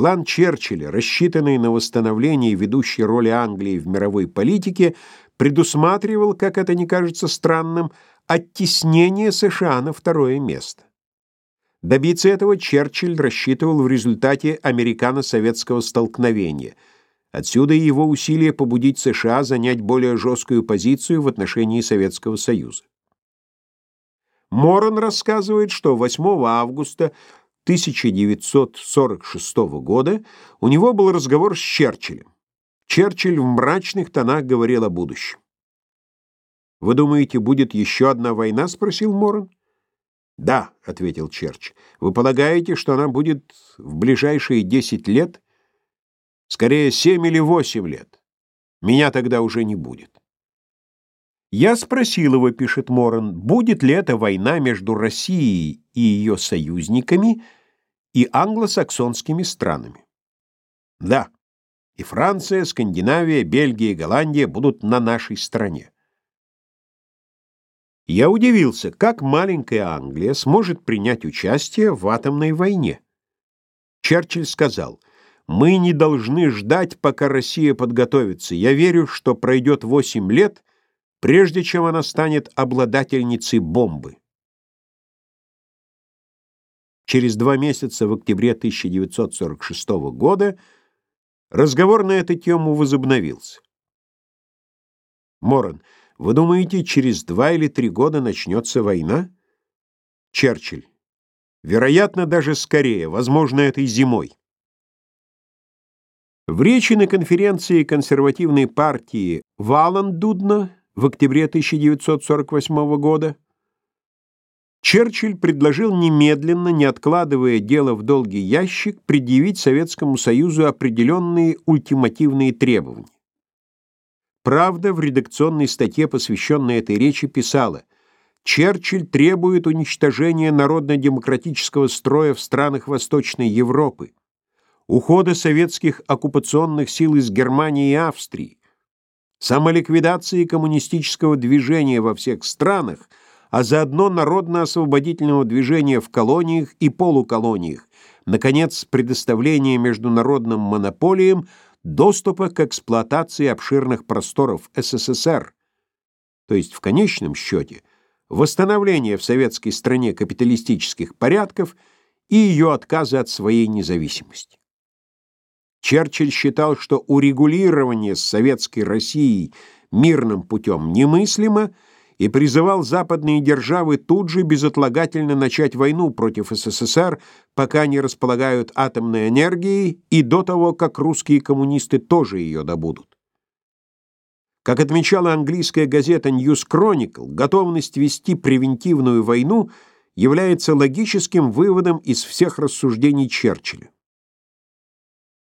План Черчилля, рассчитанный на восстановление ведущей роли Англии в мировой политике, предусматривал, как это не кажется странным, оттеснение США на второе место. Добиться этого Черчилль рассчитывал в результате американо-советского столкновения. Отсюда и его усилия побудить США занять более жесткую позицию в отношении Советского Союза. Моран рассказывает, что 8 августа 1946 года у него был разговор с Черчиллем. Черчилль в мрачных тонах говорил о будущем. «Вы думаете, будет еще одна война?» — спросил Моран. «Да», — ответил Черч. «Вы полагаете, что она будет в ближайшие десять лет? Скорее, семь или восемь лет. Меня тогда уже не будет». «Я спросил его, — пишет Моран, — будет ли это война между Россией и ее союзниками и англосаксонскими странами?» «Да, и Франция, Скандинавия, Бельгия, Голландия будут на нашей стороне». Я удивился, как маленькая Англия сможет принять участие в атомной войне. Черчилль сказал, «Мы не должны ждать, пока Россия подготовится. Я верю, что пройдет восемь лет, прежде чем она станет обладательницей бомбы». Через два месяца, в октябре 1946 года, разговор на эту тему возобновился. Моран, вы думаете, через два или три года начнется война? Черчилль. Вероятно, даже скорее, возможно, этой зимой. В речи на конференции консервативной партии Валандудна в октябре 1948 года Черчилль предложил немедленно, не откладывая дело в долгий ящик, предъявить Советскому Союзу определенные ультимативные требования. Правда в редакционной статье, посвященной этой речи, писала «Черчилль требует уничтожения народно-демократического строя в странах Восточной Европы, ухода советских оккупационных сил из Германии и Австрии, самоликвидации коммунистического движения во всех странах, а заодно народно-освободительного движения в колониях и полуколониях, наконец, предоставление международным монополиям доступа к эксплуатации обширных просторов СССР, то есть в конечном счете восстановление в советской стране капиталистических порядков и ее отказа от своей независимости. Черчилль считал, что урегулирование с советской Россией мирным путем немыслимо, и призывал западные державы тут же безотлагательно начать войну против СССР, пока не располагают атомной энергией и до того, как русские коммунисты тоже ее добудут. Как отмечала английская газета News Chronicle, готовность вести превентивную войну является логическим выводом из всех рассуждений Черчилля.